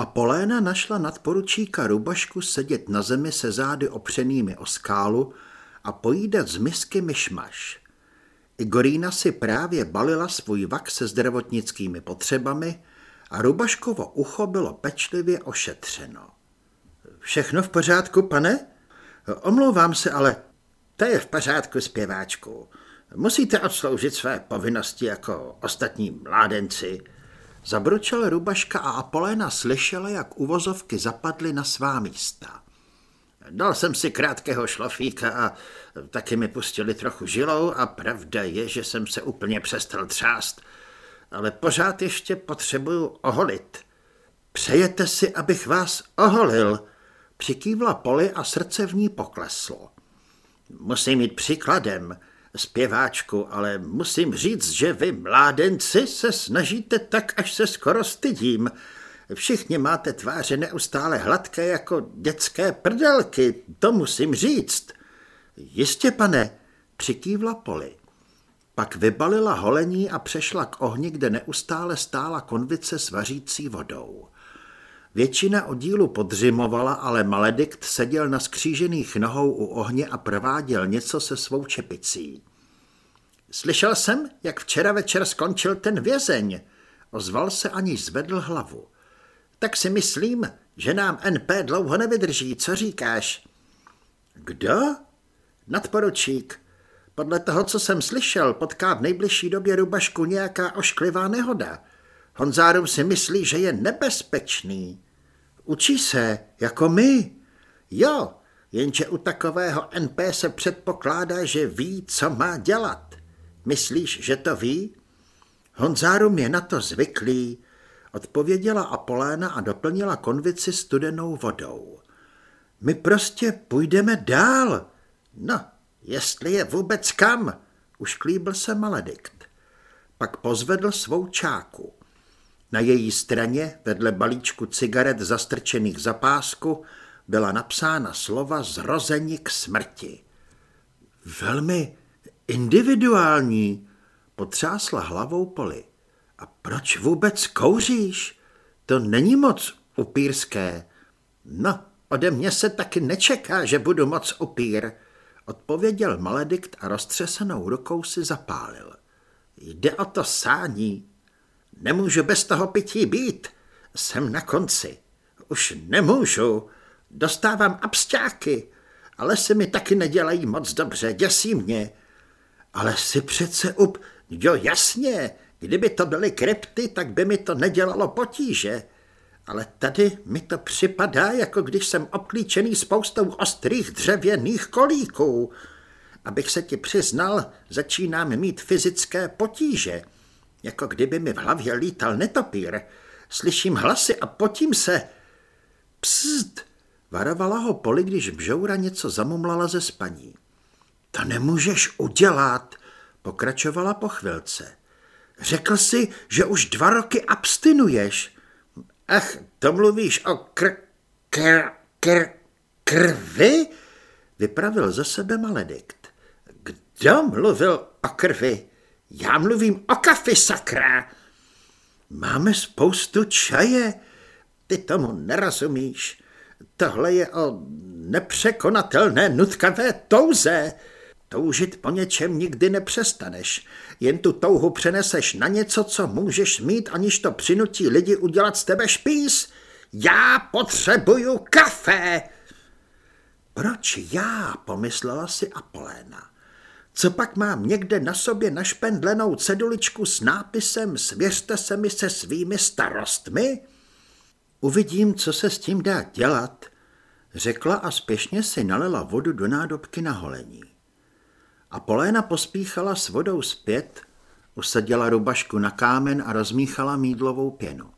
A Poléna našla nadporučíka Rubašku sedět na zemi se zády opřenými o skálu a pojídat z misky myšmaš. Igorína si právě balila svůj vak se zdravotnickými potřebami a Rubaškovo ucho bylo pečlivě ošetřeno. Všechno v pořádku, pane? Omlouvám se, ale to je v pořádku, zpěváčku. Musíte odsloužit své povinnosti jako ostatní mládenci. Zabručel Rubaška a Apoléna slyšela, jak uvozovky zapadly na svá místa. Dal jsem si krátkého šlofíka a taky mi pustili trochu žilou a pravda je, že jsem se úplně přestal třást, ale pořád ještě potřebuju oholit. Přejete si, abych vás oholil? Přikývla Poli a srdce v ní pokleslo. Musím jít příkladem, zpěváčku, ale musím říct, že vy, mládenci, se snažíte tak, až se skoro stydím. Všichni máte tváře neustále hladké jako dětské prdelky, to musím říct. Jistě, pane, přikývla Poli. Pak vybalila holení a přešla k ohni, kde neustále stála konvice s vařící vodou. Většina oddílu podřimovala, ale Maledikt seděl na skřížených nohou u ohně a prováděl něco se svou čepicí. Slyšel jsem, jak včera večer skončil ten vězeň. Ozval se aniž zvedl hlavu. Tak si myslím, že nám NP dlouho nevydrží, co říkáš? Kdo? Nadporučík. Podle toho, co jsem slyšel, potká v nejbližší době Rubašku nějaká ošklivá nehoda. Honzárum si myslí, že je nebezpečný. Učí se, jako my. Jo, jenže u takového NP se předpokládá, že ví, co má dělat. Myslíš, že to ví? Honzárum je na to zvyklý, odpověděla Apoléna a doplnila konvici studenou vodou. My prostě půjdeme dál. No, jestli je vůbec kam, už se Maledikt. Pak pozvedl svou čáku. Na její straně, vedle balíčku cigaret zastrčených za pásku, byla napsána slova zrození k smrti. Velmi individuální, potřásla hlavou Poli. A proč vůbec kouříš? To není moc upírské. No, ode mě se taky nečeká, že budu moc upír, odpověděl Maledikt a roztřesenou rukou si zapálil. Jde o to sání, Nemůžu bez toho pití být. Jsem na konci. Už nemůžu. Dostávám absťáky, ale se mi taky nedělají moc dobře, děsí mě. Ale si přece up... Jo, jasně, kdyby to byly krypty, tak by mi to nedělalo potíže. Ale tady mi to připadá, jako když jsem obklíčený spoustou ostrých dřevěných kolíků. Abych se ti přiznal, začínám mít fyzické potíže jako kdyby mi v hlavě lítal netopír. Slyším hlasy a potím se. Pst, varovala ho Poli, když bžoura něco zamumlala ze spaní. To nemůžeš udělat, pokračovala po chvilce. Řekl si, že už dva roky abstinuješ. Ach, to mluvíš o kr... kr... kr... krvi? Vypravil ze sebe maledikt. Kdo mluvil o krvi? Já mluvím o kafi, sakra. Máme spoustu čaje. Ty tomu nerozumíš. Tohle je o nepřekonatelné nutkavé touze. Toužit po něčem nikdy nepřestaneš. Jen tu touhu přeneseš na něco, co můžeš mít, aniž to přinutí lidi udělat z tebe špís. Já potřebuju kafe. Proč já, pomyslela si Apoléna. Co pak mám někde na sobě našpendlenou ceduličku s nápisem Svěřte se mi se svými starostmi? Uvidím, co se s tím dá dělat, řekla a spěšně si nalila vodu do nádobky na holení. A Poléna pospíchala s vodou zpět, usadila rubašku na kámen a rozmíchala mídlovou pěnu.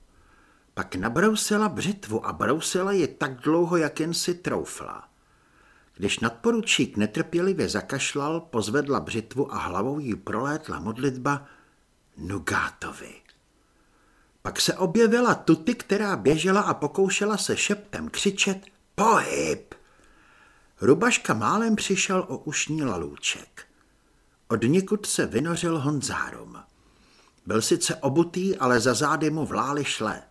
Pak nabrousila břitvu a brousila ji tak dlouho, jak jen si troufla. Když nadporučík netrpělivě zakašlal, pozvedla břitvu a hlavou jí prolétla modlitba Nugátovi. Pak se objevila Tuty, která běžela a pokoušela se šeptem křičet Pohyb! Rubaška málem přišel o ušní lalůček. Od nikud se vynořil Honzárum. Byl sice obutý, ale za zády mu vlály šle.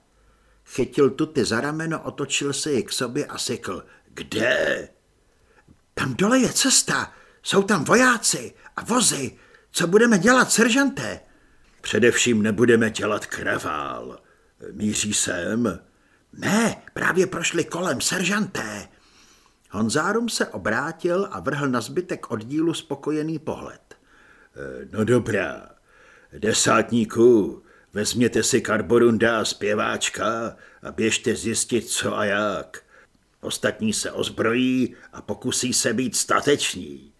Chytil tuty za rameno, otočil se ji k sobě a sykl. Kde? Tam dole je cesta. Jsou tam vojáci a vozy. Co budeme dělat, seržanté? Především nebudeme dělat kravál. Míří sem? Ne, právě prošli kolem, seržanté. Honzárum se obrátil a vrhl na zbytek oddílu spokojený pohled. No dobrá, desátníků, vezměte si karborunda a zpěváčka a běžte zjistit, co a jak. Ostatní se ozbrojí a pokusí se být stateční.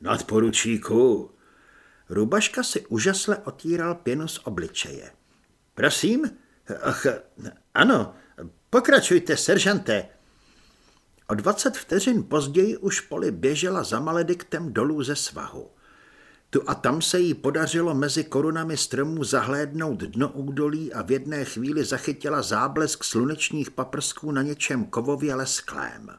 Nadporučíku. Rubaška si úžasle otíral pěnu z obličeje. Prosím? Ach, ano, pokračujte, seržante. O dvacet vteřin později už poli běžela za malediktem dolů ze svahu. Tu a tam se jí podařilo mezi korunami stromů zahlédnout dno údolí a v jedné chvíli zachytila záblesk slunečních paprsků na něčem kovově lesklém.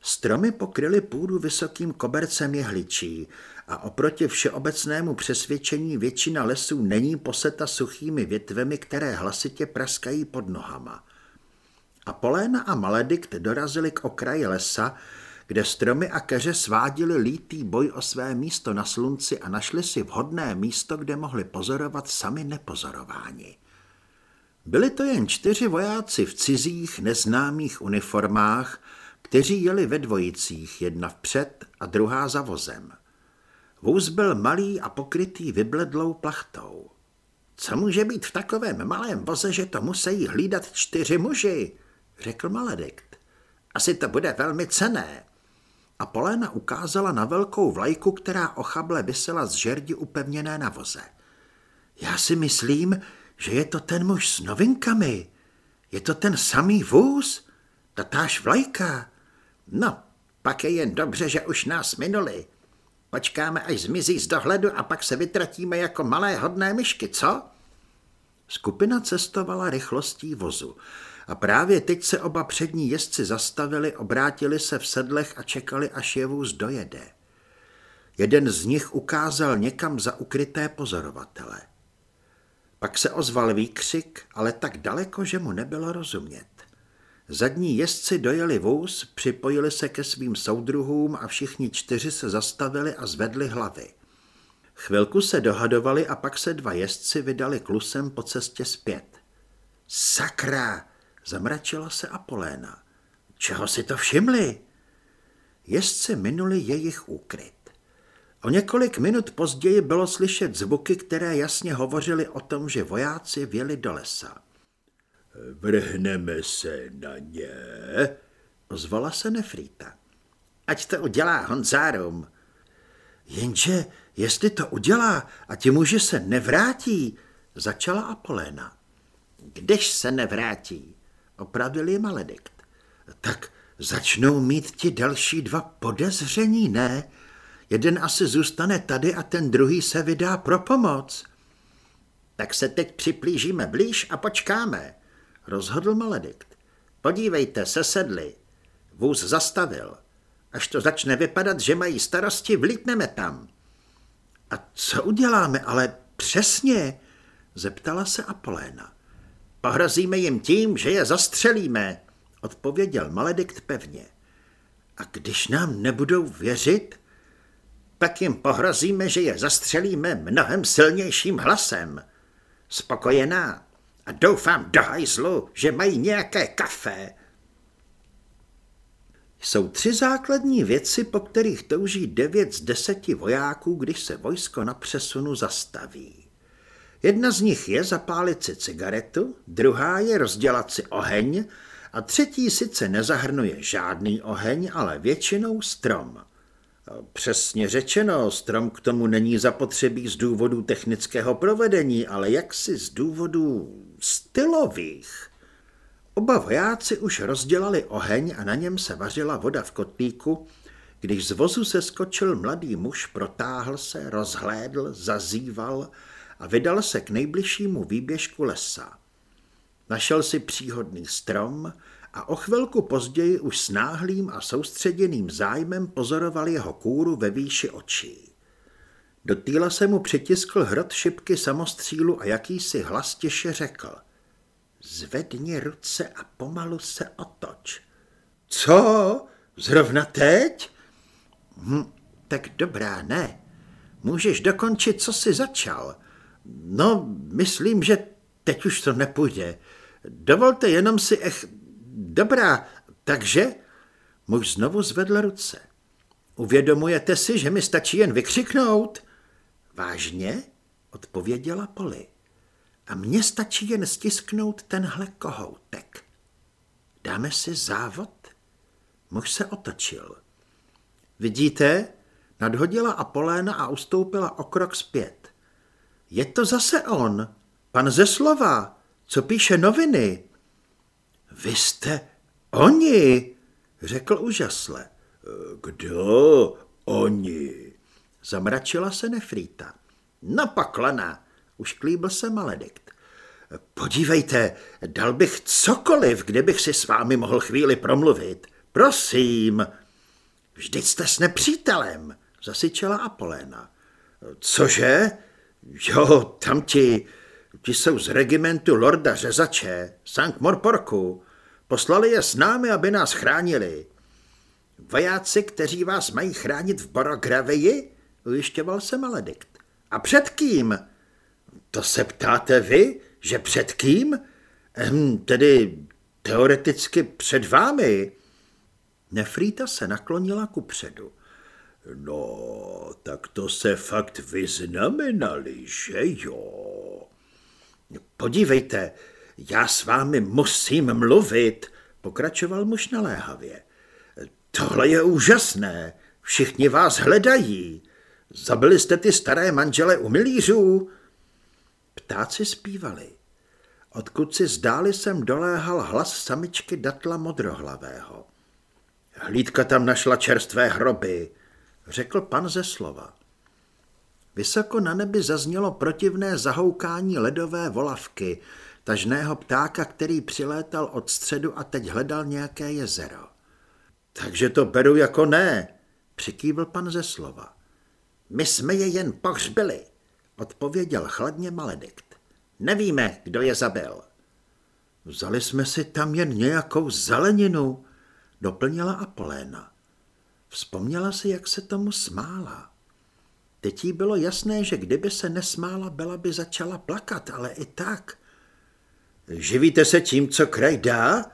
Stromy pokryly půdu vysokým kobercem jehličí a oproti všeobecnému přesvědčení většina lesů není poseta suchými větvemi, které hlasitě praskají pod nohama. A Poléna a Maledikt dorazili k okraji lesa, kde stromy a keře svádili lítý boj o své místo na slunci a našli si vhodné místo, kde mohli pozorovat sami nepozorováni. Byli to jen čtyři vojáci v cizích, neznámých uniformách, kteří jeli ve dvojicích, jedna vpřed a druhá za vozem. Vůz byl malý a pokrytý vybledlou plachtou. Co může být v takovém malém voze, že to musí hlídat čtyři muži, řekl Maledikt. Asi to bude velmi cené a Poléna ukázala na velkou vlajku, která ochable vysela z žerdi upevněné na voze. Já si myslím, že je to ten muž s novinkami. Je to ten samý vůz? Tatáž vlajka? No, pak je jen dobře, že už nás minuli. Počkáme, až zmizí z dohledu a pak se vytratíme jako malé hodné myšky, co? Skupina cestovala rychlostí vozu a právě teď se oba přední jezdci zastavili, obrátili se v sedlech a čekali, až je vůz dojede. Jeden z nich ukázal někam za ukryté pozorovatele. Pak se ozval výkřik, ale tak daleko, že mu nebylo rozumět. Zadní jezdci dojeli vůz, připojili se ke svým soudruhům a všichni čtyři se zastavili a zvedli hlavy. Chvilku se dohadovali a pak se dva jezdci vydali klusem po cestě zpět. Sakra! Zamračila se Apoléna. Čeho si to všimli? Jezdci minuli jejich úkryt. O několik minut později bylo slyšet zvuky, které jasně hovořily o tom, že vojáci věli do lesa. Vrhneme se na ně, ozvala se Nefrýta. Ať to udělá Honzárum. Jenže, jestli to udělá a ti muži se nevrátí, začala Apoléna. Když se nevrátí, Opravil je Maledikt. Tak začnou mít ti další dva podezření, ne? Jeden asi zůstane tady a ten druhý se vydá pro pomoc. Tak se teď připlížíme blíž a počkáme, rozhodl Maledikt. Podívejte, se sedli. Vůz zastavil. Až to začne vypadat, že mají starosti, vlítneme tam. A co uděláme, ale přesně? Zeptala se Apoléna. Pohrozíme jim tím, že je zastřelíme, odpověděl Maledikt pevně. A když nám nebudou věřit, pak jim pohrozíme, že je zastřelíme mnohem silnějším hlasem. Spokojená a doufám do hajzlu, že mají nějaké kafe. Jsou tři základní věci, po kterých touží devět z deseti vojáků, když se vojsko na přesunu zastaví. Jedna z nich je zapálit si cigaretu, druhá je rozdělat si oheň a třetí sice nezahrnuje žádný oheň, ale většinou strom. Přesně řečeno, strom k tomu není zapotřebí z důvodů technického provedení, ale jaksi z důvodů stylových. Oba vojáci už rozdělali oheň a na něm se vařila voda v kotlíku, když z vozu se skočil mladý muž, protáhl se, rozhlédl, zazýval a vydal se k nejbližšímu výběžku lesa. Našel si příhodný strom a o chvilku později už s náhlým a soustředěným zájmem pozoroval jeho kůru ve výši očí. Do týla se mu přitiskl hrot šipky samostřílu a jakýsi hlas těše řekl. Zvedni ruce a pomalu se otoč. Co? Zrovna teď? Hm, tak dobrá, ne. Můžeš dokončit, co jsi začal. No, myslím, že teď už to nepůjde. Dovolte jenom si ech... Dobrá, takže... Muž znovu zvedl ruce. Uvědomujete si, že mi stačí jen vykřiknout? Vážně? Odpověděla Poli. A mně stačí jen stisknout tenhle kohoutek. Dáme si závod? Muž se otočil. Vidíte? Nadhodila Apoléna a ustoupila o krok zpět. Je to zase on, pan ze slova, co píše noviny. Vy jste oni, řekl úžasle. Kdo oni? Zamračila se Nefrýta. No paklana, už klíbl se Maledikt. Podívejte, dal bych cokoliv, kdybych si s vámi mohl chvíli promluvit. Prosím. Vždyť jste s nepřítelem, zasyčela Apoléna. Cože? Jo, tam ti, ti jsou z regimentu Lorda Řezače, Sankt Morporku. Poslali je s námi, aby nás chránili. Vojáci, kteří vás mají chránit v Borograveji? Ujišťoval se Maledikt. A před kým? To se ptáte vy, že před kým? Ehm, tedy teoreticky před vámi. Nefrýta se naklonila ku předu. No, tak to se fakt vyznamenali, že jo? Podívejte, já s vámi musím mluvit, pokračoval muž naléhavě. Tohle je úžasné, všichni vás hledají. Zabili jste ty staré manžele u milířů? Ptáci zpívali. Odkud si zdáli sem doléhal hlas samičky datla modrohlavého. Hlídka tam našla čerstvé hroby, řekl pan ze slova. Vysoko na nebi zaznělo protivné zahoukání ledové volavky, tažného ptáka, který přilétal od středu a teď hledal nějaké jezero. Takže to beru jako ne, přikývl pan ze slova. My jsme je jen pohřbili, odpověděl chladně Maledikt. Nevíme, kdo je zabil. Vzali jsme si tam jen nějakou zeleninu, doplnila Apoléna. Vzpomněla si, jak se tomu smála. Teď jí bylo jasné, že kdyby se nesmála, byla by začala plakat, ale i tak. Živíte se tím, co kraj dá?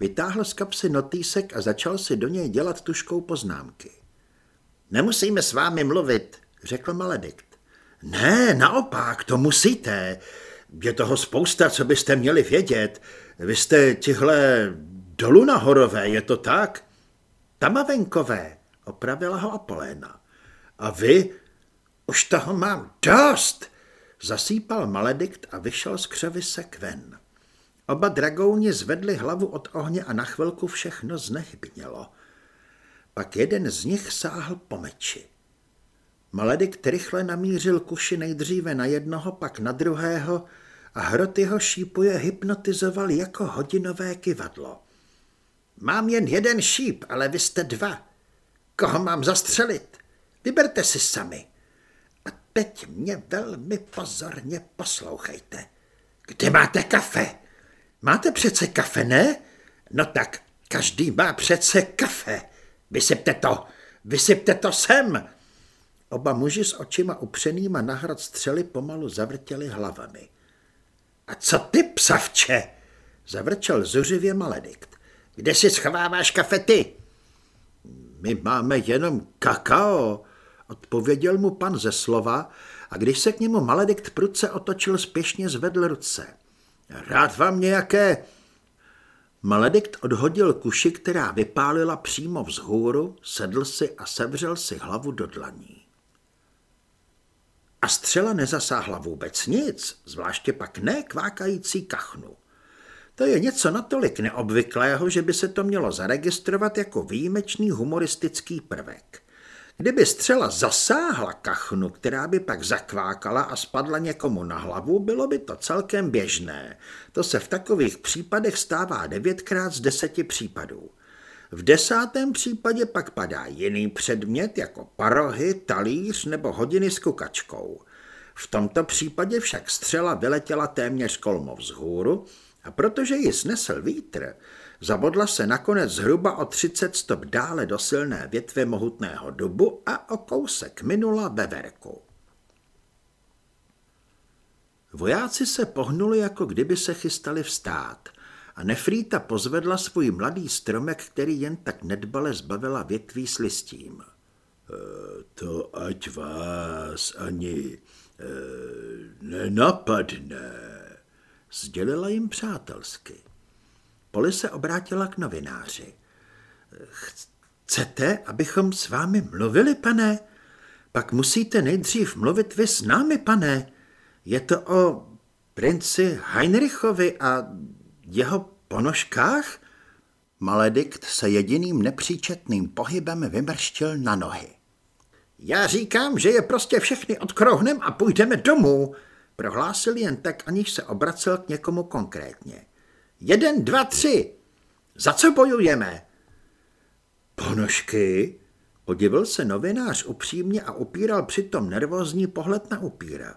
Vytáhl z kapsy notýsek a začal si do něj dělat tuškou poznámky. Nemusíme s vámi mluvit, řekl Maledikt. Ne, naopak, to musíte. Je toho spousta, co byste měli vědět. Vy jste tihle dolů nahorové, je to tak? Tamavenkové, opravila ho Apoléna. A vy? Už toho mám dost, zasýpal Maledikt a vyšel z křevisek ven. Oba dragouni zvedli hlavu od ohně a na chvilku všechno znehybnělo. Pak jeden z nich sáhl po meči. Maledikt rychle namířil kuši nejdříve na jednoho, pak na druhého a hrot jeho šípuje hypnotizoval jako hodinové kivadlo. Mám jen jeden šíp, ale vy jste dva. Koho mám zastřelit? Vyberte si sami. A teď mě velmi pozorně poslouchejte. Kde máte kafe? Máte přece kafe, ne? No tak každý má přece kafe. Vysypte to, vysypte to sem. Oba muži s očima upřenýma na hrad střely pomalu zavrtěli hlavami. A co ty, psavče? Zavrčel zuřivě Maledikt. Kde si schováváš kafe ty? My máme jenom kakao, odpověděl mu pan ze slova a když se k němu Maledikt prudce otočil, spěšně zvedl ruce. Rád vám nějaké... Maledikt odhodil kuši, která vypálila přímo vzhůru, sedl si a sevřel si hlavu do dlaní. A střela nezasáhla vůbec nic, zvláště pak ne kvákající kachnu. To je něco natolik neobvyklého, že by se to mělo zaregistrovat jako výjimečný humoristický prvek. Kdyby střela zasáhla kachnu, která by pak zakvákala a spadla někomu na hlavu, bylo by to celkem běžné. To se v takových případech stává devětkrát z deseti případů. V desátém případě pak padá jiný předmět jako parohy, talíř nebo hodiny s kukačkou. V tomto případě však střela vyletěla téměř kolmo vzhůru A protože ji snesl vítr, zabodla se nakonec zhruba o 30 stop dále do silné větve mohutného dubu a o kousek minula veverku. Vojáci se pohnuli, jako kdyby se chystali vstát a Nefrýta pozvedla svůj mladý stromek, který jen tak nedbale zbavila větví s listím. E, to ať vás ani e, nenapadne, sdělila jim přátelsky. Poli se obrátila k novináři. Chcete, abychom s vámi mluvili, pane? Pak musíte nejdřív mluvit vy s námi, pane. Je to o princi Heinrichovi a jeho ponožkách? Maledikt se jediným nepříčetným pohybem vymrštil na nohy. Já říkám, že je prostě všechny odkrouhnem a půjdeme domů, prohlásil jen tak, aniž se obracel k někomu konkrétně. Jeden, dva, tři. Za co bojujeme? Ponožky? Podivil se novinář upřímně a upíral přitom nervózní pohled na upíra.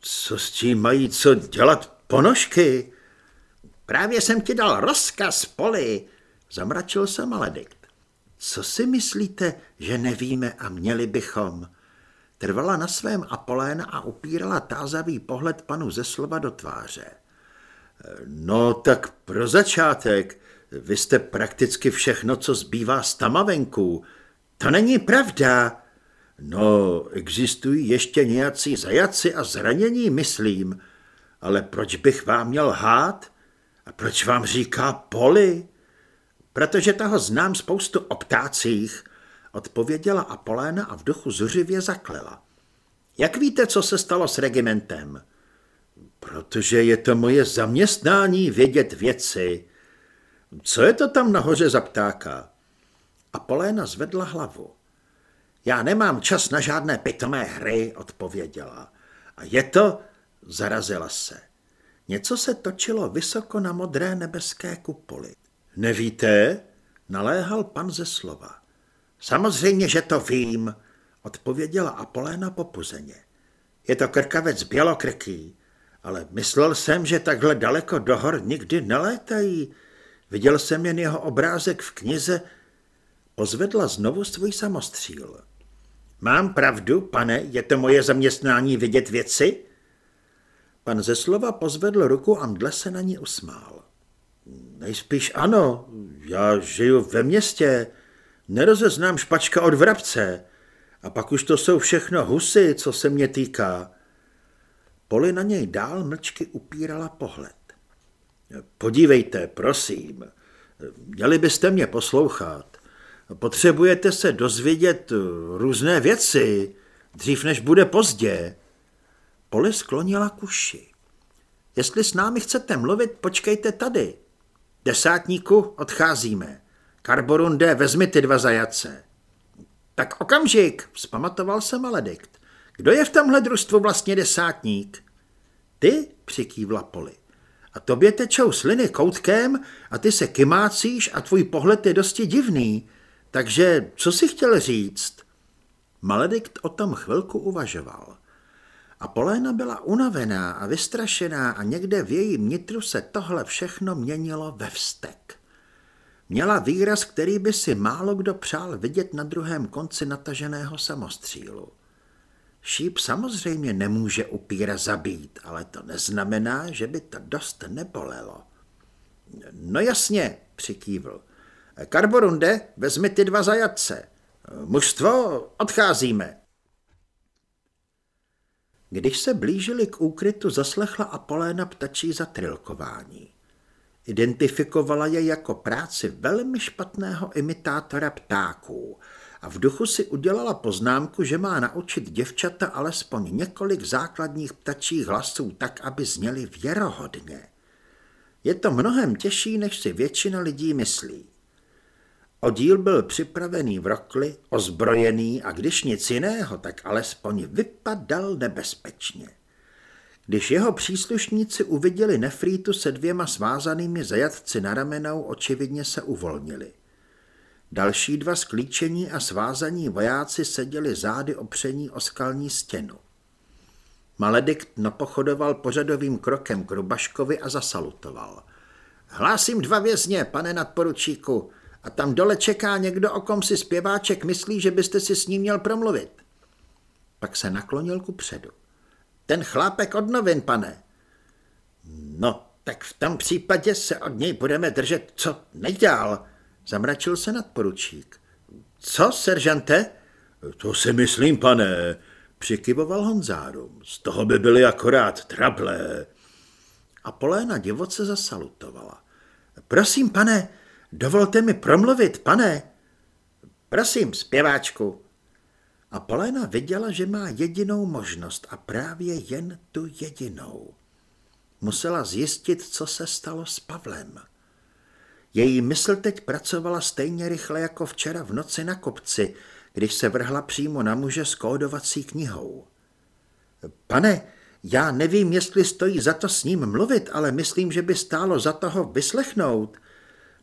Co s tím mají co dělat ponožky? Právě jsem ti dal rozkaz, Poli, zamračil se Maledikt. Co si myslíte, že nevíme a měli bychom? Trvala na svém Apoléna a upírala tázavý pohled panu ze slova do tváře. No tak pro začátek, vy jste prakticky všechno, co zbývá z tamavenků. To není pravda. No, existují ještě nějací zajaci a zranění, myslím. Ale proč bych vám měl hát? A proč vám říká poli? Protože toho znám spoustu o ptácích, odpověděla Apoléna a v duchu zuřivě zaklela. Jak víte, co se stalo s regimentem? Protože je to moje zaměstnání vědět věci. Co je to tam nahoře za ptáka? Apoléna zvedla hlavu. Já nemám čas na žádné pitomé hry, odpověděla. A je to, zarazila se. Něco se točilo vysoko na modré nebeské kupoli. Nevíte? Naléhal pan ze slova. Samozřejmě, že to vím, odpověděla Apoléna popuzeně. Je to krkavec bělokrký, ale myslel jsem, že takhle daleko do hor nikdy nelétají. Viděl jsem jen jeho obrázek v knize. Pozvedla znovu svůj samostříl. Mám pravdu, pane, je to moje zaměstnání vidět věci? Pan ze slova pozvedl ruku a mdle se na ní usmál. Nejspíš ano, já žiju ve městě, nerozeznám špačka od vrabce. A pak už to jsou všechno husy, co se mě týká. Poli na něj dál mlčky upírala pohled. Podívejte, prosím, měli byste mě poslouchat. Potřebujete se dozvědět různé věci, dřív než bude pozdě. Poli sklonila kuši. Jestli s námi chcete mluvit, počkejte tady. Desátníku, odcházíme. Karborunde, vezmi ty dva zajace. Tak okamžik, vzpamatoval se Maledikt. Kdo je v tomhle družstvu vlastně desátník? Ty, přikývla Poli. A tobě tečou sliny koutkem a ty se kymácíš a tvůj pohled je dosti divný. Takže co si chtěl říct? Maledikt o tom chvilku uvažoval. A Poléna byla unavená a vystrašená a někde v jejím nitru se tohle všechno měnilo ve vztek. Měla výraz, který by si málo kdo přál vidět na druhém konci nataženého samostřílu. Šíp samozřejmě nemůže upíra zabít, ale to neznamená, že by to dost nebolelo. No jasně, přikývl. Karborunde, vezmi ty dva zajatce. Mužstvo, odcházíme. Když se blížili k úkrytu, zaslechla Apoléna ptačí zatrilkování. Identifikovala je jako práci velmi špatného imitátora ptáků a v duchu si udělala poznámku, že má naučit děvčata alespoň několik základních ptačích hlasů tak, aby zněly věrohodně. Je to mnohem těžší, než si většina lidí myslí. Oddíl byl připravený v rokli, ozbrojený a když nic jiného, tak alespoň vypadal nebezpečně. Když jeho příslušníci uviděli Nefrítu se dvěma svázanými zajatci na ramenou, očividně se uvolnili. Další dva sklíčení a svázaní vojáci seděli zády opření o skalní stěnu. Maledikt napochodoval pořadovým krokem k Rubaškovi a zasalutoval. Hlásím dva vězně, pane nadporučíku, a tam dole čeká někdo, o kom si zpěváček myslí, že byste si s ním měl promluvit. Pak se naklonil ku předu. Ten chlápek od novin, pane. No, tak v tom případě se od něj budeme držet co nejdál, zamračil se nadporučík. Co, seržante? To si myslím, pane, přikyvoval Honzárum. Z toho by byly akorát trable. A Poléna divoce zasalutovala. Prosím, pane, dovolte mi promluvit, pane. Prosím, zpěváčku. A Poléna viděla, že má jedinou možnost a právě jen tu jedinou. Musela zjistit, co se stalo s Pavlem. Její mysl teď pracovala stejně rychle jako včera v noci na kopci, když se vrhla přímo na muže s kódovací knihou. Pane, já nevím, jestli stojí za to s ním mluvit, ale myslím, že by stálo za toho vyslechnout.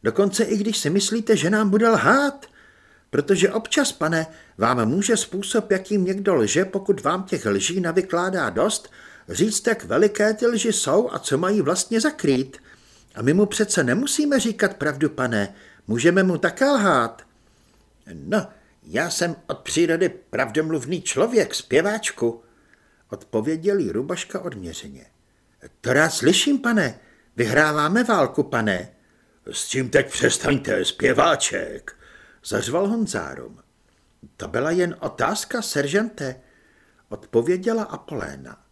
Dokonce i když si myslíte, že nám bude lhát. Protože občas, pane, vám může způsob, jakým někdo lže, pokud vám těch lží navykládá dost, říct, jak veliké ty lži jsou a co mají vlastně zakrýt. A my mu přece nemusíme říkat pravdu, pane, můžeme mu také lhát. No, já jsem od přírody pravdomluvný člověk, zpěváčku, odpověděl jí Rubaška odměřeně. To rád slyším, pane, vyhráváme válku, pane. S tím teď přestaňte, zpěváček, zařval Honzárum. To byla jen otázka, seržante, odpověděla Apoléna.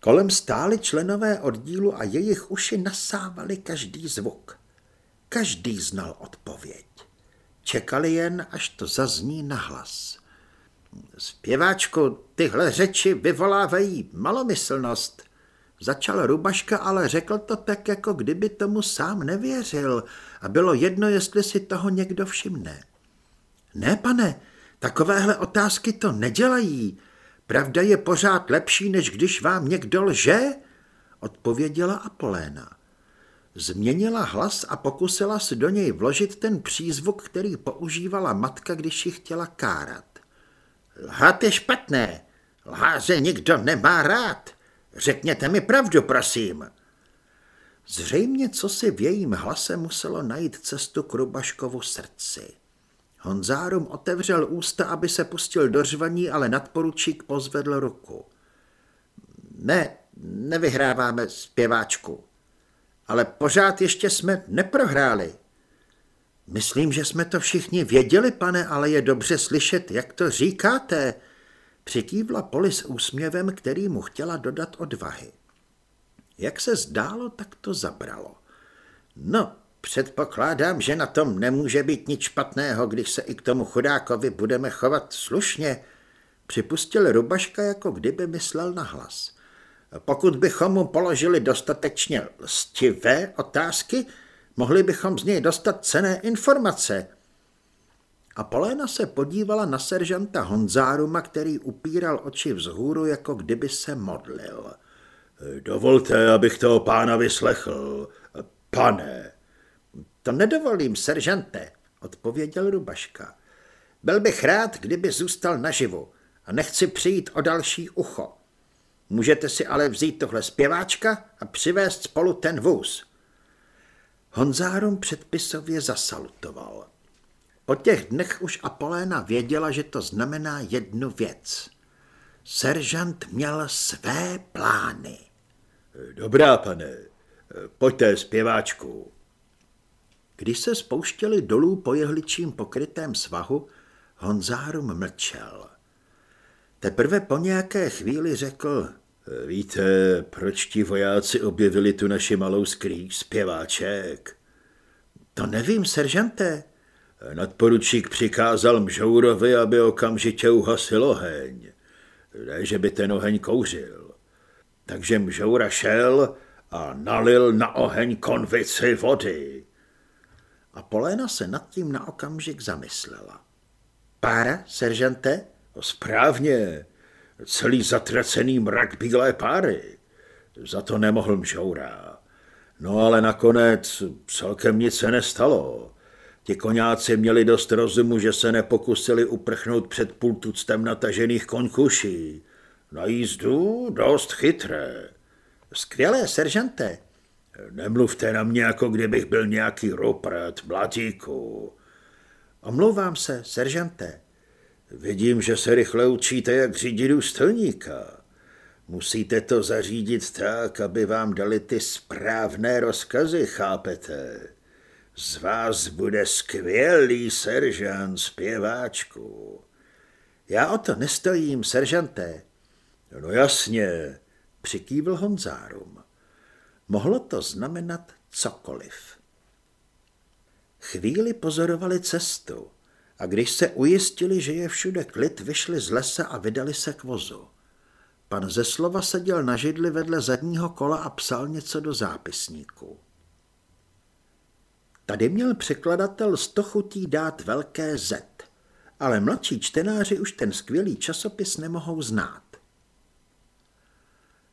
Kolem stáli členové oddílu a jejich uši nasávali každý zvuk. Každý znal odpověď. Čekali jen, až to zazní nahlas. Zpěváčku, tyhle řeči vyvolávají malomyslnost. Začal Rubaška, ale řekl to tak, jako kdyby tomu sám nevěřil a bylo jedno, jestli si toho někdo všimne. Ne, pane, takovéhle otázky to nedělají. Pravda je pořád lepší, než když vám někdo lže, odpověděla Apoléna. Změnila hlas a pokusila se do něj vložit ten přízvuk, který používala matka, když ji chtěla kárat. Lhát je špatné. Lháře nikdo nemá rád. Řekněte mi pravdu, prosím. Zřejmě co si v jejím hlase muselo najít cestu k Rubaškovu srdci. Honzárum otevřel ústa, aby se pustil do řvaní, ale nadporučík pozvedl ruku. Ne, nevyhráváme zpěváčku, ale pořád ještě jsme neprohráli. Myslím, že jsme to všichni věděli, pane, ale je dobře slyšet, jak to říkáte. Přikývla Poli s úsměvem, který mu chtěla dodat odvahy. Jak se zdálo, tak to zabralo. No, Předpokládám, že na tom nemůže být nic špatného, když se i k tomu chudákovi budeme chovat slušně, připustil Rubaška, jako kdyby myslel na hlas. Pokud bychom mu položili dostatečně lstivé otázky, mohli bychom z něj dostat cené informace. A Poléna se podívala na seržanta Honzáruma, který upíral oči vzhůru, jako kdyby se modlil. Dovolte, abych toho pána vyslechl. Pane, to nedovolím, seržante, odpověděl Rubaška. Byl bych rád, kdyby zůstal naživu a nechci přijít o další ucho. Můžete si ale vzít tohle zpěváčka a přivést spolu ten vůz. Honzárum předpisově zasalutoval. Po těch dnech už Apoléna věděla, že to znamená jednu věc. Seržant měl své plány. Dobrá, pane, pojďte zpěváčku. Když se spouštěli dolů po jehličím pokrytém svahu, Honzárum mlčel. Teprve po nějaké chvíli řekl, víte, proč ti vojáci objevili tu naši malou skrýč, zpěváček? To nevím, seržante. Nadporučík přikázal Mžourovi, aby okamžitě uhasil oheň. Ne, že by ten oheň kouřil. Takže Mžoura šel a nalil na oheň konvici vody a Poléna se nad tím na okamžik zamyslela. Pára, seržante? Správně, celý zatracený mrak bílé páry. Za to nemohl mžoura. No ale nakonec celkem nic se nestalo. Ti koňáci měli dost rozumu, že se nepokusili uprchnout před půl tuctem natažených konkuší. Na jízdu dost chytré. Skvělé, seržante. Nemluvte na mě, jako kdybych byl nějaký roprat, blatíku. Omlouvám se, seržante. Vidím, že se rychle učíte, jak řídit důstojníka. Musíte to zařídit tak, aby vám dali ty správné rozkazy, chápete? Z vás bude skvělý seržant zpěváčku. Já o to nestojím, seržanté. No jasně, přikývl Honzárum. Mohlo to znamenat cokoliv. Chvíli pozorovali cestu a když se ujistili, že je všude klid, vyšli z lesa a vydali se k vozu. Pan Zeslova seděl na židli vedle zadního kola a psal něco do zápisníku. Tady měl překladatel sto chutí dát velké Z, ale mladší čtenáři už ten skvělý časopis nemohou znát.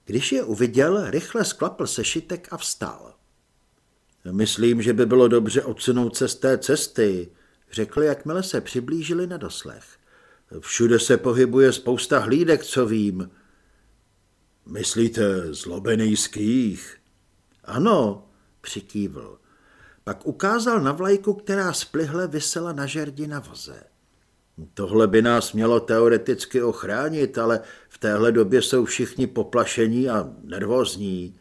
Když je uviděl, rychle sklapl sešitek a vstal. Myslím, že by bylo dobře odsunout se z té cesty, řekl, jakmile se přiblížili na doslech. Všude se pohybuje spousta hlídek, co vím. Myslíte zlobenejských? Ano, přikývl. Pak ukázal na vlajku, která splihle vysela na žerdi na voze. Tohle by nás mělo teoreticky ochránit, ale v téhle době jsou všichni poplašení a nervózní.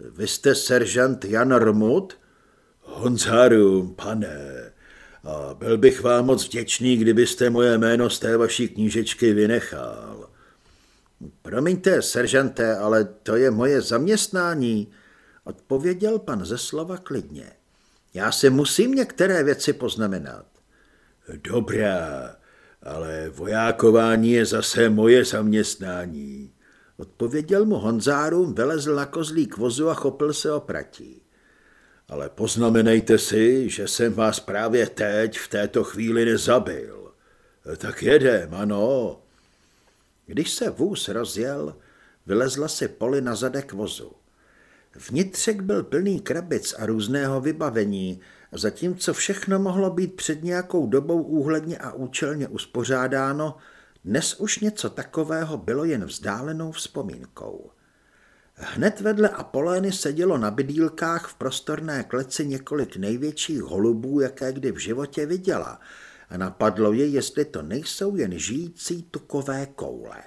Vy jste seržant Jan Rmut? Honzárum, pane. A byl bych vám moc vděčný, kdybyste moje jméno z té vaší knížečky vynechal. Promiňte, seržante, ale to je moje zaměstnání, odpověděl pan ze slova klidně. Já si musím některé věci poznamenat. Dobrá, ale vojákování je zase moje zaměstnání. Odpověděl mu Honzárum, vylezl na kozlí k vozu a chopil se o pratí. Ale poznamenejte si, že jsem vás právě teď v této chvíli nezabil. Tak jedem, ano. Když se vůz rozjel, vylezla si poli na zadek vozu. Vnitřek byl plný krabic a různého vybavení, zatímco všechno mohlo být před nějakou dobou úhledně a účelně uspořádáno, dnes už něco takového bylo jen vzdálenou vzpomínkou. Hned vedle Apolény sedělo na bydílkách v prostorné kleci několik největších holubů, jaké kdy v životě viděla, a napadlo je, jestli to nejsou jen žijící tukové koule.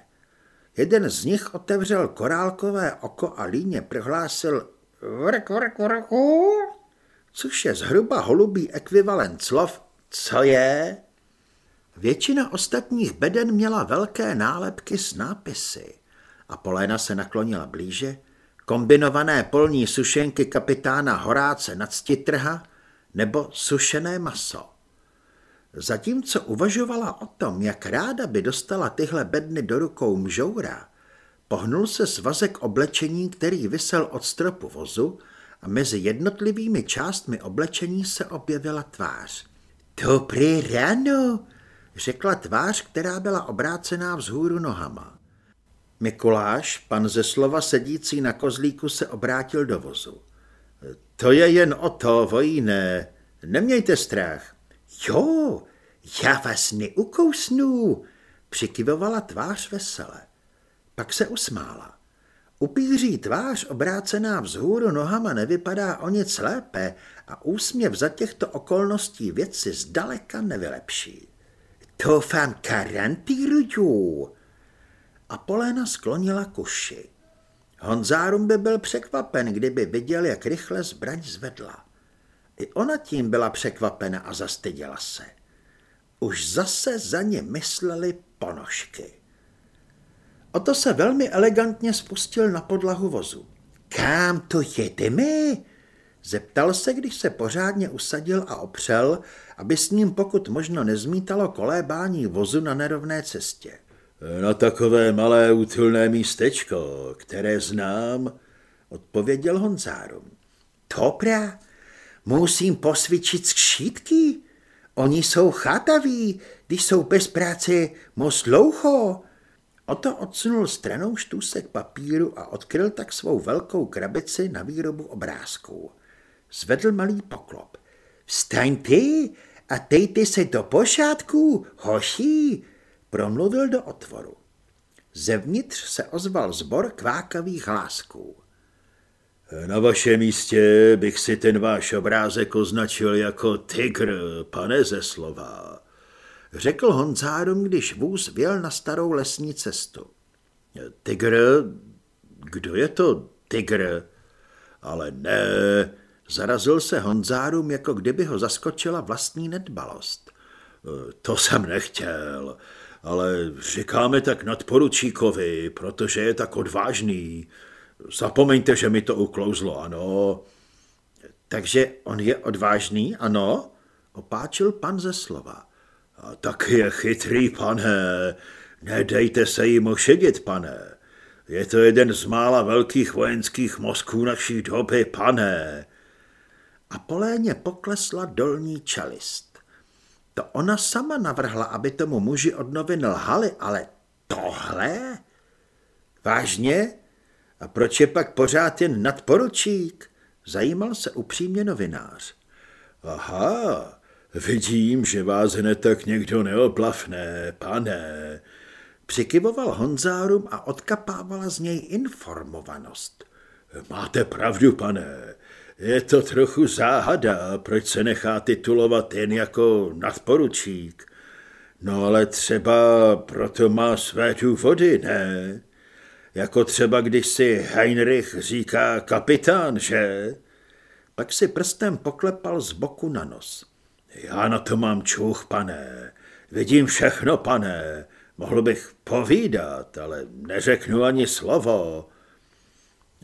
Jeden z nich otevřel korálkové oko a líně prohlásil vrk, vrk, vrku, což je zhruba holubý ekvivalent slov co je. Většina ostatních beden měla velké nálepky s nápisy. A Poléna se naklonila blíže. Kombinované polní sušenky kapitána Horáce nad Stitrha nebo sušené maso. Zatímco uvažovala o tom, jak ráda by dostala tyhle bedny do rukou mžoura, pohnul se svazek oblečení, který vysel od stropu vozu a mezi jednotlivými částmi oblečení se objevila tvář. Dobré ráno, řekla tvář, která byla obrácená vzhůru nohama. Mikuláš, pan ze slova sedící na kozlíku, se obrátil do vozu. To je jen o to, vojíne. Nemějte strach. Jo, já vás neukousnu, přikyvovala tvář vesele. Pak se usmála. Upíří tvář obrácená vzhůru nohama nevypadá o nic lépe a úsměv za těchto okolností věci zdaleka nevylepší. Doufám karantýruju. A Polena sklonila kuši. Honzárum by byl překvapen, kdyby viděl, jak rychle zbraň zvedla. I ona tím byla překvapena a zastyděla se. Už zase za ně mysleli ponožky. Oto se velmi elegantně spustil na podlahu vozu. Kam to jedeme? Zeptal se, když se pořádně usadil a opřel, aby s ním pokud možno nezmítalo kolébání vozu na nerovné cestě. Na takové malé útulné místečko, které znám, odpověděl Honzárum. Dobrá, musím posvičit skřítky. Oni jsou chataví, když jsou bez práce moc dlouho. Oto odsunul stranou štůsek papíru a odkryl tak svou velkou krabici na výrobu obrázků. Zvedl malý poklop. Vstaňte a dejte se do pošátku, hoší, promluvil do otvoru. Zevnitř se ozval zbor kvákavých hlásků. Na vašem místě bych si ten váš obrázek označil jako tygr, pane ze slova, řekl Honzárum, když vůz věl na starou lesní cestu. Tygr? Kdo je to tygr? Ale ne, zarazil se Honzárum, jako kdyby ho zaskočila vlastní nedbalost. To jsem nechtěl, ale říkáme tak nadporučíkovi, protože je tak odvážný. Zapomeňte, že mi to uklouzlo, ano. Takže on je odvážný, ano? Opáčil pan ze slova. A tak je chytrý, pane. Nedejte se jim ošedit, pane. Je to jeden z mála velkých vojenských mozků naší doby, pane. A poléně poklesla dolní čelist. To ona sama navrhla, aby tomu muži od novin lhali, ale tohle? Vážně? A proč je pak pořád jen nadporučík? Zajímal se upřímně novinář. Aha, vidím, že vás hned tak někdo neoplafne, pane. Přikyvoval Honzárum a odkapávala z něj informovanost. Máte pravdu, pane. Je to trochu záhada, proč se nechá titulovat jen jako nadporučík. No ale třeba proto má své důvody, ne? Jako třeba, když si Heinrich říká kapitán, že? Pak si prstem poklepal z boku na nos. Já na to mám čuch, pane. Vidím všechno, pane. Mohl bych povídat, ale neřeknu ani slovo.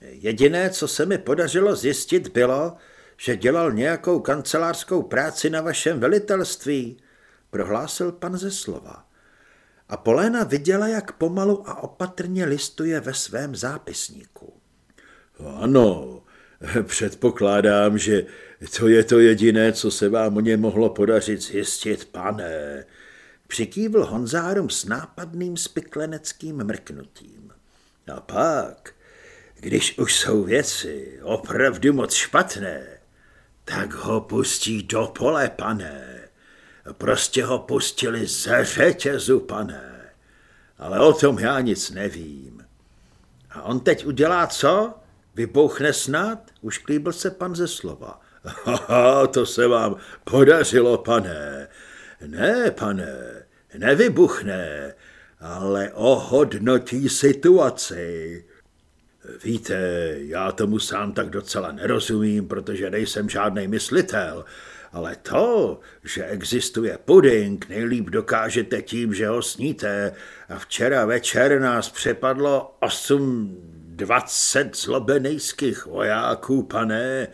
Jediné, co se mi podařilo zjistit, bylo, že dělal nějakou kancelářskou práci na vašem velitelství, prohlásil pan ze slova. A Poléna viděla, jak pomalu a opatrně listuje ve svém zápisníku. Ano, předpokládám, že to je to jediné, co se vám o ně mohlo podařit zjistit, pane. Přikývl Honzárum s nápadným spikleneckým mrknutím. A pak, když už jsou věci opravdu moc špatné, tak ho pustí do pole, pane. Prostě ho pustili ze řetězu, pane. Ale o tom já nic nevím. A on teď udělá co? Vybouchne snad? Už klíbil se pan ze slova. Haha, to se vám podařilo, pane. Ne, pane, nevybuchne, ale ohodnotí situaci. Víte, já tomu sám tak docela nerozumím, protože nejsem žádný myslitel, ale to, že existuje puding, nejlíp dokážete tím, že ho sníte. A včera večer nás přepadlo osm dvacet zlobenejských vojáků, pane,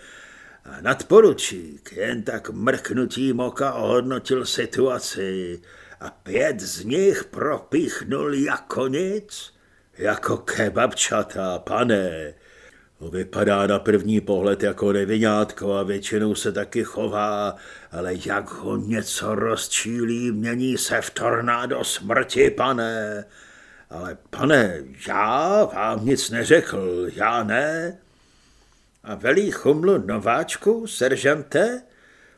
a nadporučík jen tak mrknutím oka ohodnotil situaci. A pět z nich propíchnul jako nic, jako kebabčata, pane. Vypadá na první pohled jako nevinátko a většinou se taky chová, ale jak ho něco rozčílí, mění se v tornádo smrti, pane. Ale pane, já vám nic neřekl, já ne. A velí chumlu nováčku, seržante?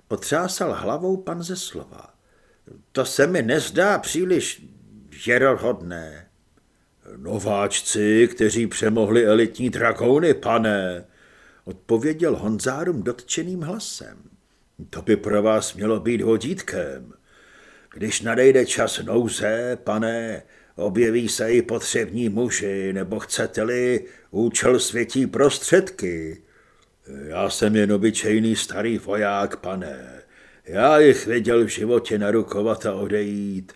Potřásal hlavou pan ze slova. To se mi nezdá příliš žerohodné. Nováčci, kteří přemohli elitní dragouny, pane, odpověděl Honzárum dotčeným hlasem. To by pro vás mělo být vodítkem. Když nadejde čas nouze, pane, objeví se i potřební muži, nebo chcete-li, účel světí prostředky. Já jsem jen obyčejný starý voják, pane. Já jich viděl v životě narukovat a odejít,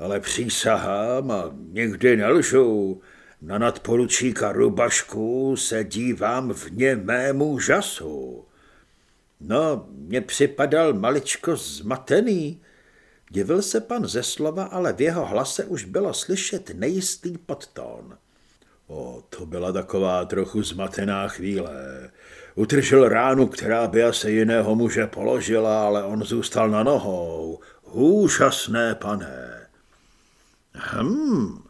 ale přísahám a nikdy nelžu. Na nadporučíka Rubašku se dívám v němému žasu. No, mně připadal maličko zmatený. Divil se pan ze slova, ale v jeho hlase už bylo slyšet nejistý podtón. O, to byla taková trochu zmatená chvíle. Utržil ránu, která by asi jiného muže položila, ale on zůstal na nohou. Úžasné, pane. Hm,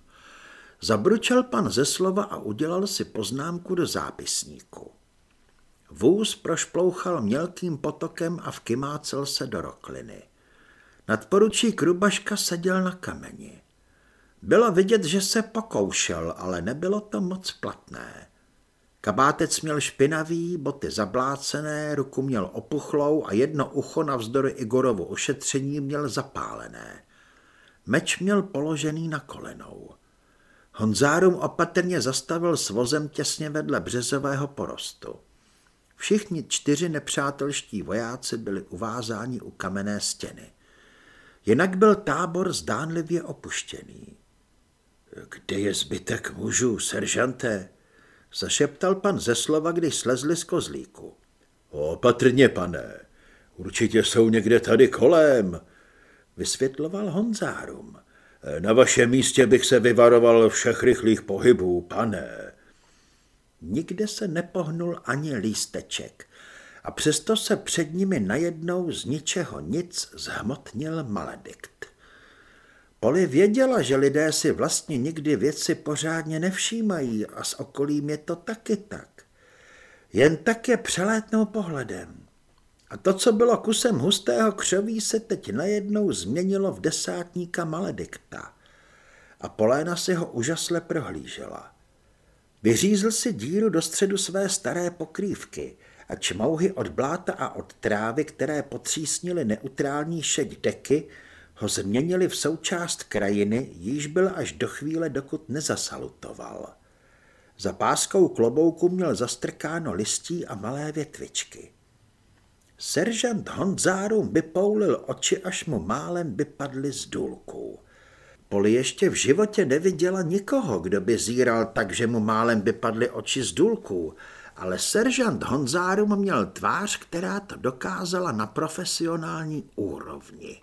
zabručel pan ze slova a udělal si poznámku do zápisníku. Vůz prošplouchal mělkým potokem a vkymácel se do rokliny. Nadporučík Rubaška seděl na kameni. Bylo vidět, že se pokoušel, ale nebylo to moc platné. Kabátec měl špinavý, boty zablácené, ruku měl opuchlou a jedno ucho navzdory Igorovu ošetření měl zapálené. Meč měl položený na kolenou. Honzárum opatrně zastavil s vozem těsně vedle březového porostu. Všichni čtyři nepřátelští vojáci byli uvázáni u kamenné stěny. Jinak byl tábor zdánlivě opuštěný. Kde je zbytek mužů, seržante? Zašeptal pan ze slova, když slezli z kozlíku. Opatrně, pane, určitě jsou někde tady kolem, vysvětloval Honzárum. Na vašem místě bych se vyvaroval všech rychlých pohybů, pane. Nikde se nepohnul ani lísteček a přesto se před nimi najednou z ničeho nic zhmotnil maledikt. Poli věděla, že lidé si vlastně nikdy věci pořádně nevšímají a s okolím je to taky tak. Jen tak je přelétnou pohledem. A to, co bylo kusem hustého křoví, se teď najednou změnilo v desátníka maledikta. A Poléna si ho úžasle prohlížela. Vyřízl si díru do středu své staré pokrývky a čmouhy od bláta a od trávy, které potřísnily neutrální šeď deky, ho změnili v součást krajiny, již byl až do chvíle, dokud nezasalutoval. Za páskou klobouku měl zastrkáno listí a malé větvičky. Seržant Honzárum vypoulil oči, až mu málem vypadly z důlků. Poli ještě v životě neviděla nikoho, kdo by zíral tak, že mu málem vypadly oči z důlků, ale seržant Honzárum měl tvář, která to dokázala na profesionální úrovni.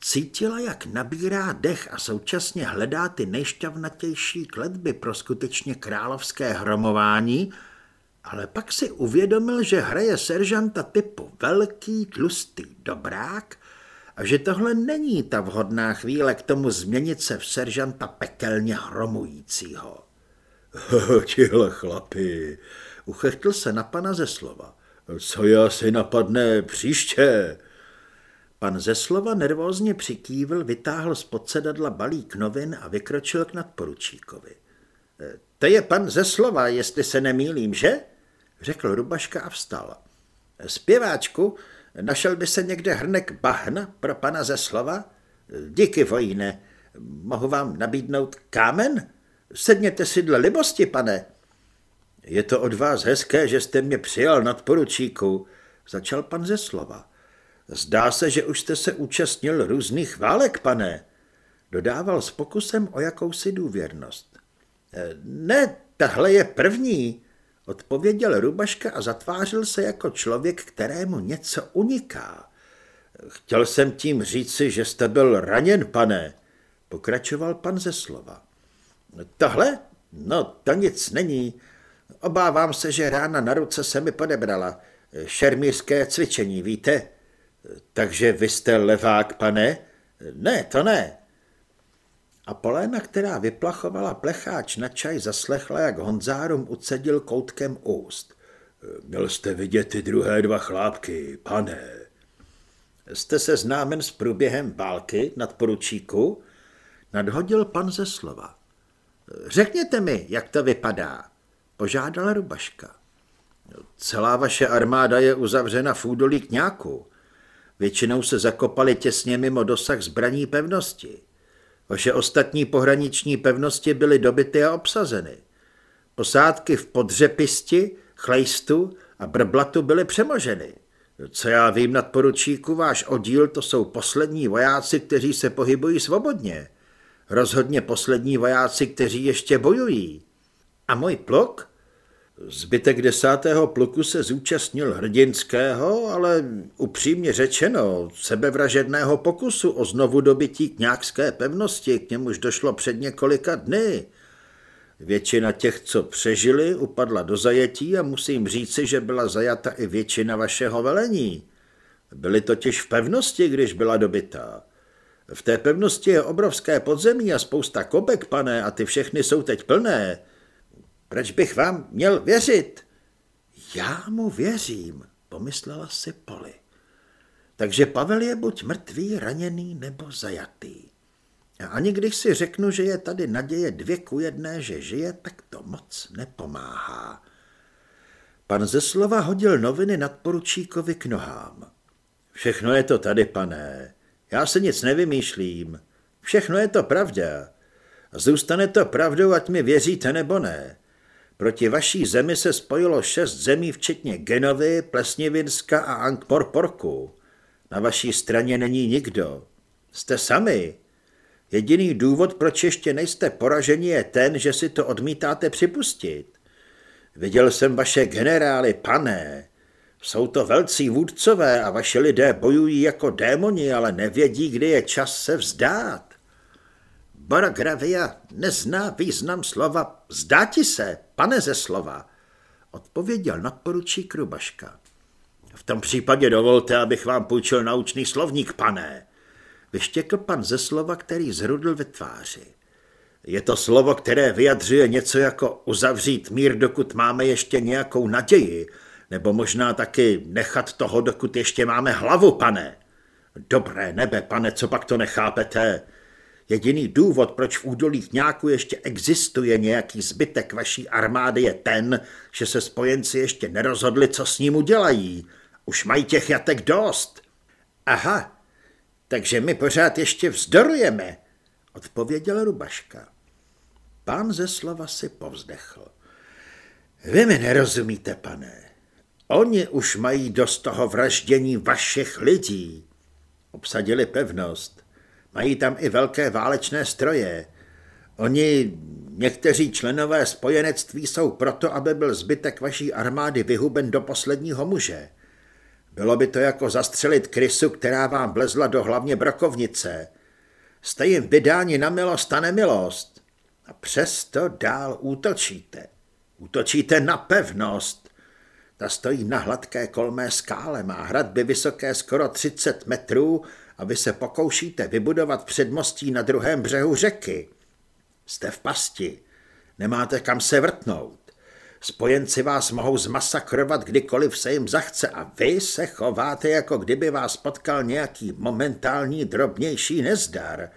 Cítila, jak nabírá dech a současně hledá ty nejšťavnatější kletby pro skutečně královské hromování, ale pak si uvědomil, že hraje seržanta typu velký, tlustý dobrák a že tohle není ta vhodná chvíle k tomu změnit se v seržanta pekelně hromujícího. Tihle chlapi, uchechtl se na pana ze slova. Co já si napadne příště? Pan ze slova nervózně přikývil, vytáhl z podsedadla balík novin a vykročil k nadporučíkovi. E, to je pan ze slova, jestli se nemýlím, že? Řekl Rubaška a vstal. Zpěváčku, našel by se někde hrnek bahna pro pana ze slova? Díky, vojíne. Mohu vám nabídnout kámen? Sedněte si dle libosti, pane. Je to od vás hezké, že jste mě přijal nadporučíku, začal pan ze slova. Zdá se, že už jste se účastnil různých válek, pane. Dodával s pokusem o jakousi důvěrnost. Ne, tahle je první, odpověděl Rubaška a zatvářil se jako člověk, kterému něco uniká. Chtěl jsem tím říci, že jste byl raněn, pane, pokračoval pan ze slova. Tohle? No, to nic není. Obávám se, že rána na ruce se mi podebrala. Šermírské cvičení, víte? Takže vy jste levák, pane? Ne, to ne. A Poléna, která vyplachovala plecháč na čaj, zaslechla, jak Honzárum ucedil koutkem úst. Měl jste vidět ty druhé dva chlápky, pane. Jste se známen s průběhem války nad poručíku? Nadhodil pan ze slova. Řekněte mi, jak to vypadá, požádala Rubaška. Celá vaše armáda je uzavřena v údolí kňáku. Většinou se zakopali těsně mimo dosah zbraní pevnosti. Vaše ostatní pohraniční pevnosti byly dobyty a obsazeny. Posádky v Podřepisti, Chlejstu a Brblatu byly přemoženy. Co já vím nad poručíku, váš oddíl to jsou poslední vojáci, kteří se pohybují svobodně. Rozhodně poslední vojáci, kteří ještě bojují. A můj pluk? Zbytek desátého pluku se zúčastnil hrdinského, ale upřímně řečeno sebevražedného pokusu o znovu dobytí kňákské pevnosti, k němuž došlo před několika dny. Většina těch, co přežili, upadla do zajetí a musím říci, že byla zajata i většina vašeho velení. Byli totiž v pevnosti, když byla dobytá. V té pevnosti je obrovské podzemí a spousta kopek, pane, a ty všechny jsou teď plné. Proč bych vám měl věřit? Já mu věřím, pomyslela si Poli. Takže Pavel je buď mrtvý, raněný nebo zajatý. A ani když si řeknu, že je tady naděje dvě ku jedné, že žije, tak to moc nepomáhá. Pan ze slova hodil noviny nad poručíkovi k nohám. Všechno je to tady, pane. Já se nic nevymýšlím. Všechno je to pravda. Zůstane to pravdou, ať mi věříte nebo ne. Proti vaší zemi se spojilo šest zemí, včetně Genovy, Plesnivinska a Ankh-Morporku. Na vaší straně není nikdo. Jste sami. Jediný důvod, proč ještě nejste poraženi, je ten, že si to odmítáte připustit. Viděl jsem vaše generály, pane. Jsou to velcí vůdcové a vaše lidé bojují jako démoni, ale nevědí, kdy je čas se vzdát. Baragravia nezná význam slova vzdáti se, pane ze slova, odpověděl nadporučík Rubaška. V tom případě dovolte, abych vám půjčil naučný slovník, pane. Vyštěkl pan ze slova, který zhrudl ve tváři. Je to slovo, které vyjadřuje něco jako uzavřít mír, dokud máme ještě nějakou naději, nebo možná taky nechat toho, dokud ještě máme hlavu, pane. Dobré nebe, pane, co pak to nechápete? Jediný důvod, proč v údolích nějaku ještě existuje nějaký zbytek vaší armády, je ten, že se spojenci ještě nerozhodli, co s ním udělají. Už mají těch jatek dost. Aha, takže my pořád ještě vzdorujeme, odpověděl Rubaška. Pán ze slova si povzdechl. Vy mi nerozumíte, pane. Oni už mají dost toho vraždění vašich lidí. Obsadili pevnost. Mají tam i velké válečné stroje. Oni, někteří členové spojenectví, jsou proto, aby byl zbytek vaší armády vyhuben do posledního muže. Bylo by to jako zastřelit krysu, která vám vlezla do hlavně brokovnice. Jste jim vydáni na milost a nemilost. A přesto dál útočíte. Útočíte na pevnost. Ta stojí na hladké kolmé skále, má hradby vysoké skoro 30 metrů a vy se pokoušíte vybudovat předmostí na druhém břehu řeky. Jste v pasti, nemáte kam se vrtnout. Spojenci vás mohou zmasakrovat kdykoliv se jim zachce a vy se chováte, jako kdyby vás potkal nějaký momentální drobnější nezdar.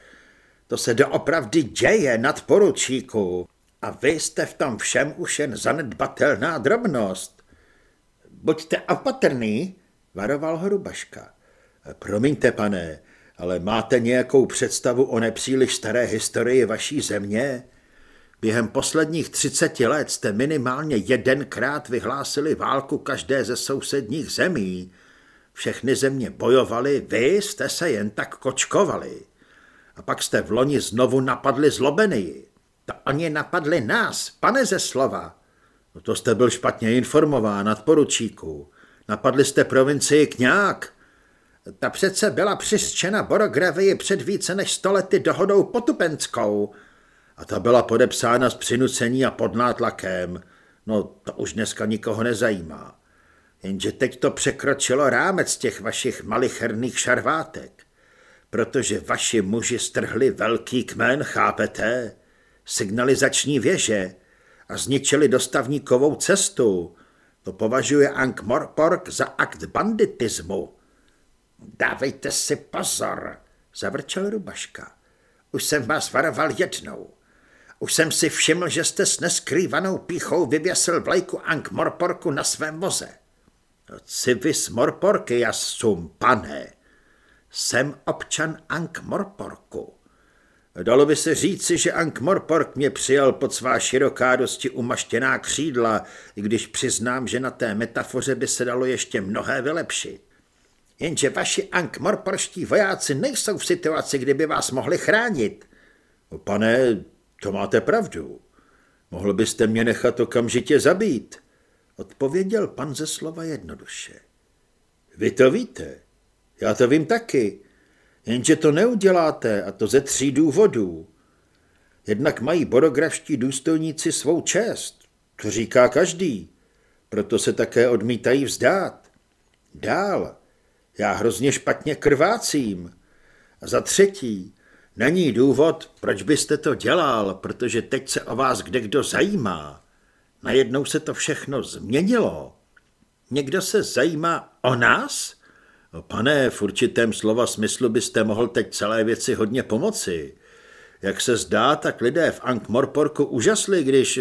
To se doopravdy děje nad poručíku a vy jste v tom všem už jen zanedbatelná drobnost. Buďte opatrný, varoval ho Rubaška. Promiňte, pane, ale máte nějakou představu o nepříliš staré historii vaší země? Během posledních třiceti let jste minimálně jedenkrát vyhlásili válku každé ze sousedních zemí. Všechny země bojovaly, vy jste se jen tak kočkovali. A pak jste v loni znovu napadli zlobenii. To oni napadli nás, pane ze slova. No to jste byl špatně informován, nadporučíku. Napadli jste provincii Kňák. Ta přece byla přiřčena Borogravii před více než stolety dohodou potupenskou a ta byla podepsána s přinucení a pod nátlakem. No to už dneska nikoho nezajímá. Jenže teď to překročilo rámec těch vašich malicherných šarvátek. Protože vaši muži strhli velký kmen, chápete? Signalizační věže a zničili dostavníkovou cestu. To považuje Ankh Morpork za akt banditismu. Dávejte si pozor, zavrčel Rubaška. Už jsem vás varoval jednou. Už jsem si všiml, že jste s neskrývanou píchou vyvěsil vlajku Ankh Morporku na svém voze. Civis Morporky, jasum, pane. Jsem občan Ankh Morporku. Dalo by se říci, že Ankh Morpork mě přijal pod svá široká dosti umaštěná křídla, i když přiznám, že na té metafoře by se dalo ještě mnohé vylepšit. Jenže vaši Ankh-Morporští vojáci nejsou v situaci, kdyby vás mohli chránit. Pane, to máte pravdu. Mohl byste mě nechat okamžitě zabít, odpověděl pan ze slova jednoduše. Vy to víte, já to vím taky, jenže to neuděláte a to ze tří důvodů. Jednak mají borografští důstojníci svou čest, to říká každý, proto se také odmítají vzdát. Dál, já hrozně špatně krvácím. A za třetí, není důvod, proč byste to dělal, protože teď se o vás kde kdo zajímá. Najednou se to všechno změnilo. Někdo se zajímá o nás? Pane, v určitém slova smyslu byste mohl teď celé věci hodně pomoci. Jak se zdá, tak lidé v Ankh-Morporku úžasli, když...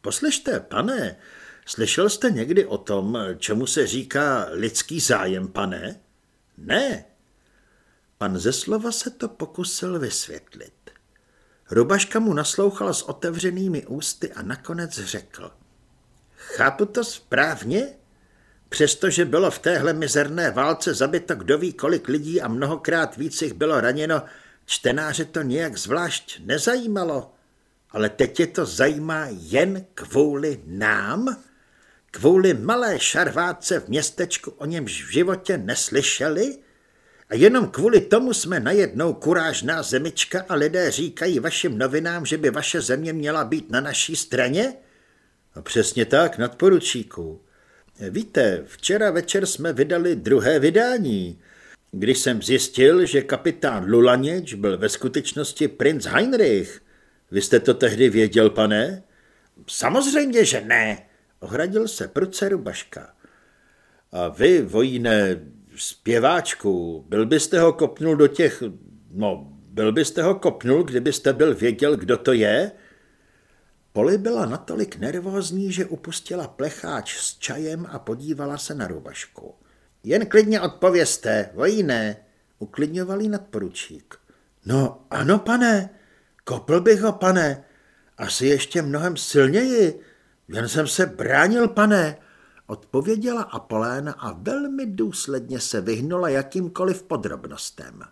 Poslyšte, pane, slyšel jste někdy o tom, čemu se říká lidský zájem, pane? Ne. Pan ze slova se to pokusil vysvětlit. Rubaška mu naslouchal s otevřenými ústy a nakonec řekl. Chápu to správně? Přestože bylo v téhle mizerné válce zabito kdo ví kolik lidí a mnohokrát víc jich bylo raněno, čtenáře to nějak zvlášť nezajímalo. Ale teď je to zajímá jen kvůli nám? Kvůli malé šarváce v městečku, o němž v životě neslyšeli? A jenom kvůli tomu jsme najednou kurážná zemička a lidé říkají vašim novinám, že by vaše země měla být na naší straně? A přesně tak, nadporučíku. Víte, včera večer jsme vydali druhé vydání. Když jsem zjistil, že kapitán Lulaněč byl ve skutečnosti princ Heinrich. Vy jste to tehdy věděl, pane? Samozřejmě, že ne, ohradil se prudce Baška. A vy, vojíne, zpěváčku, byl byste ho kopnul do těch, no, byl byste ho kopnul, kdybyste byl věděl, kdo to je? Poli byla natolik nervózní, že upustila plecháč s čajem a podívala se na Rubašku. Jen klidně odpověste, vojíne, uklidňovalý nadporučík. No ano, pane, kopl bych ho, pane, asi ještě mnohem silněji, jen jsem se bránil, pane, odpověděla Apoléna a velmi důsledně se vyhnula jakýmkoliv podrobnostem.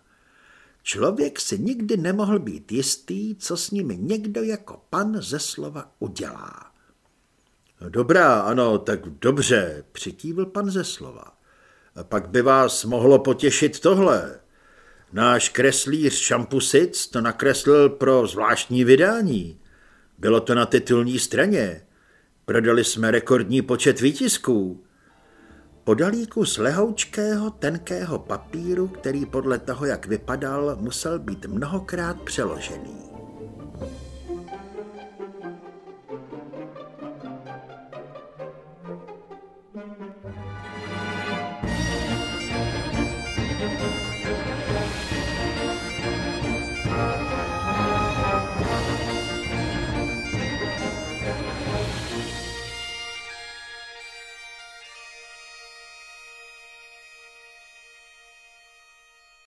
Člověk si nikdy nemohl být jistý, co s ním někdo jako pan ze slova udělá. Dobrá, ano, tak dobře, přikývil pan ze slova. Pak by vás mohlo potěšit tohle. Náš kreslíř Šampusic to nakreslil pro zvláštní vydání. Bylo to na titulní straně. Prodali jsme rekordní počet výtisků. Podal kus lehoučkého, tenkého papíru, který podle toho, jak vypadal, musel být mnohokrát přeložený.